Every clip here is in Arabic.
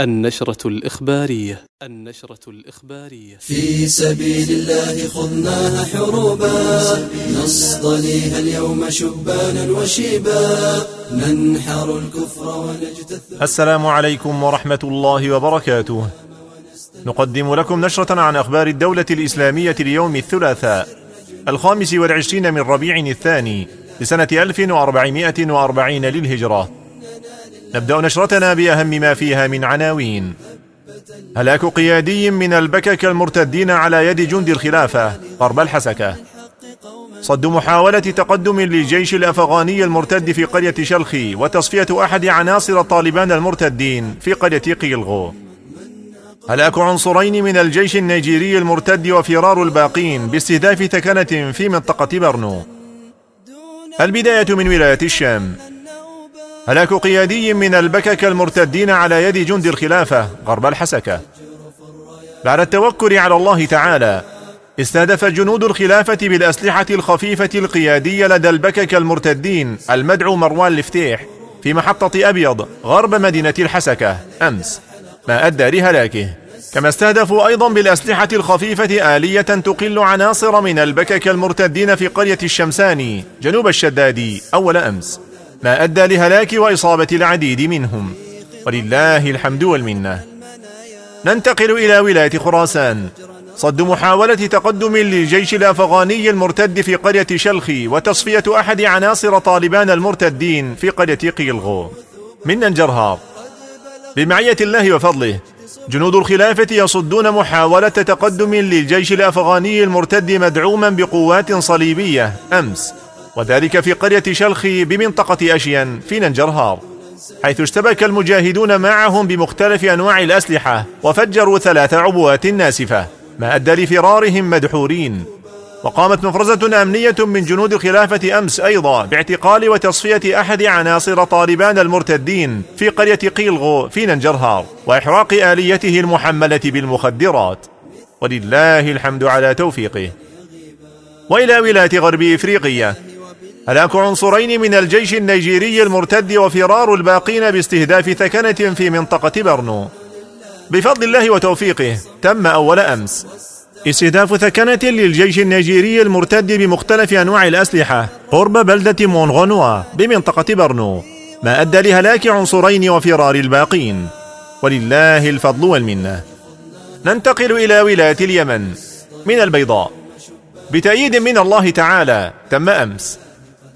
النشرة الإخبارية النشرة الإخبارية. في سبيل الله خذناها حروبا نصطليها اليوم شبانا وشيبا. ننحر الكفر ونجتث السلام عليكم ورحمة الله وبركاته. نقدم لكم نشرة عن أخبار الدولة الإسلامية ليوم الثلاثاء الخامس والعشرين من ربيع الثاني لسنة 1440 للهجرة. نبدأ نشرتنا بأهم ما فيها من عناوين. هلاك قيادي من البكك المرتدين على يد جند الخلافة غرب الحسكة. صد محاولة تقدم للجيش الأفغاني المرتد في قرية شلخي وتصفية أحد عناصر طالبان المرتدين في قرية قيلغو. هلاك عنصرين من الجيش النيجيري المرتد وفرار الباقين باستهداف ثكنة في منطقة برنو. البداية من ولاية الشام. هلاك قيادي من البكك المرتدين على يد جند الخلافة غرب الحسكة. بعد التوكل على الله تعالى استهدف جنود الخلافة بالأسلحة الخفيفة القيادية لدى البكك المرتدين المدعو مروان الفتيح في محطة أبيض غرب مدينة الحسكة. أمس ما أدى لهلاكه. كما استهدفوا أيضا بالأسلحة الخفيفة آلية تقل عناصر من البكك المرتدين في قرية الشمساني جنوب الشدادي أول أمس. ما أدى لهلاك وإصابة العديد منهم. ولله الحمد والمنة. ننتقل إلى ولاية خراسان. صد محاولة تقدم للجيش الأفغاني المرتد في قرية شلخي وتصفية أحد عناصر طالبان المرتدين في قرية قيلغو. من ننجرهار بمعية الله وفضله جنود الخلافة يصدون محاولة تقدم للجيش الأفغاني المرتد مدعوما بقوات صليبية أمس. وذلك في قرية شلخي بمنطقة أشين في ننجرهار حيث اشتبك المجاهدون معهم بمختلف أنواع الأسلحة وفجروا ثلاث عبوات ناسفة ما أدى لفرارهم مدحورين. وقامت مفرزة أمنية من جنود الخلافة أمس أيضا باعتقال وتصفية أحد عناصر طالبان المرتدين في قرية قيلغو في ننجرهار وإحراق آليته المحملة بالمخدرات. ولله الحمد على توفيقه. وإلى ولاية غرب إفريقيا هلاك عنصرين من الجيش النيجيري المرتد وفرار الباقين باستهداف ثكنة في منطقة برنو. بفضل الله وتوفيقه تم أول أمس. استهداف ثكنة للجيش النيجيري المرتد بمختلف أنواع الأسلحة قرب بلدة مونغونوا بمنطقة برنو. ما أدى لهلاك عنصرين وفرار الباقين. ولله الفضل والمنة. ننتقل إلى ولاية اليمن من البيضاء. بتأييد من الله تعالى تم أمس.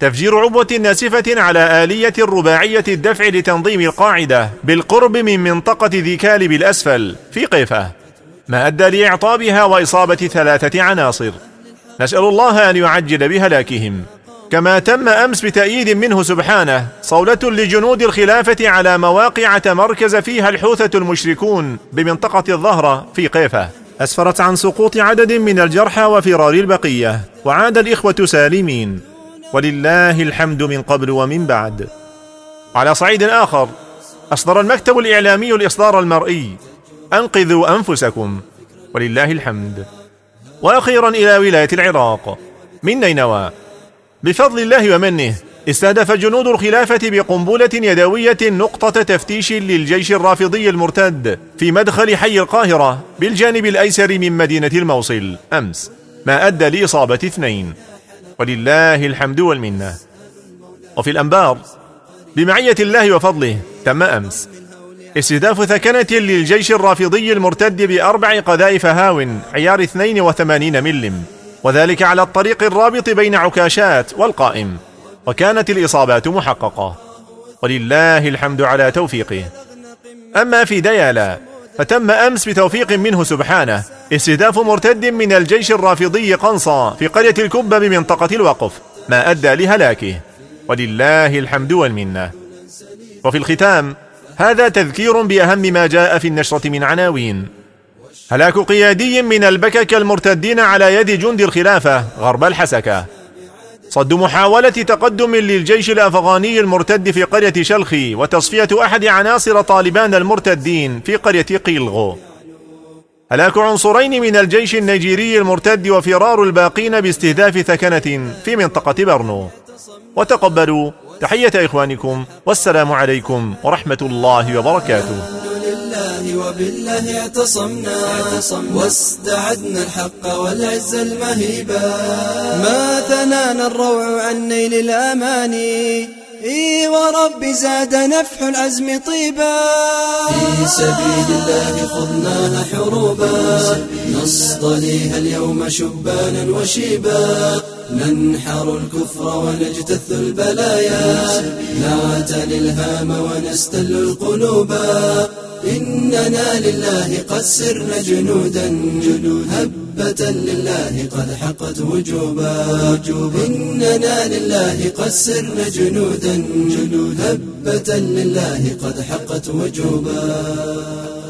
تفجير عبوة ناسفة على آلية رباعية الدفع لتنظيم القاعدة بالقرب من منطقة ذي كالب الأسفل في قيفة. ما أدى لإعطابها وإصابة ثلاثة عناصر. نسأل الله أن يعجل بهلاكهم. كما تم أمس بتأييد منه سبحانه صولة لجنود الخلافة على مواقع تمركز فيها الحوثة المشركون بمنطقة الظهرة في قيفة. أسفرت عن سقوط عدد من الجرحى وفرار البقية وعاد الإخوة سالمين. ولله الحمد من قبل ومن بعد. على صعيد آخر أصدر المكتب الإعلامي الإصدار المرئي. أنقذوا أنفسكم. ولله الحمد. وأخيرا إلى ولاية العراق. من نينوى. بفضل الله ومنه استهدف جنود الخلافة بقنبلة يدوية نقطة تفتيش للجيش الرافضي المرتد في مدخل حي القاهرة بالجانب الأيسر من مدينة الموصل. أمس. ما أدى لإصابة اثنين. ولله الحمد والمنة. وفي الأنبار بمعية الله وفضله تم أمس. استهداف ثكنة للجيش الرافضي المرتد بأربع قذائف هاو عيار 82 ملم وذلك على الطريق الرابط بين عكاشات والقائم. وكانت الإصابات محققة. ولله الحمد على توفيقه. أما في ديالا فتم أمس بتوفيق منه سبحانه استهداف مرتد من الجيش الرافضي قنصة في قرية الكبة بمنطقة الوقف ما أدى لهلاكه. ولله الحمد والمنة. وفي الختام هذا تذكير بأهم ما جاء في النشرة من عناوين. هلاك قيادي من البكك المرتدين على يد جند الخلافة غرب الحسكة. صد محاولة تقدم للجيش الأفغاني المرتد في قرية شلخي وتصفية أحد عناصر طالبان المرتدين في قرية قيلغو هلاك عنصرين من الجيش النيجيري المرتد وفرار الباقين باستهداف ثكنة في منطقة برنو. وتقبلوا تحية إخوانكم والسلام عليكم ورحمة الله وبركاته. وبالله اعتصمنا. واستعدنا الحق والعز المهيبا ما ثنانا الروع عن نيل الأماني إي ورب زاد نفح العزم طيبا. في سبيل الله خضناها حروبا. نصطليها اليوم شبانا وشيبا. ننحر الكفر ونجتث البلايا. نعتلي الهام ونستل القلوب. إننا لله قد سرنا جنودا جنود هبة لله قد حقت وجوبا. إننا لله قد سرنا جنودا جنود هبة لله قد حقت وجوبا.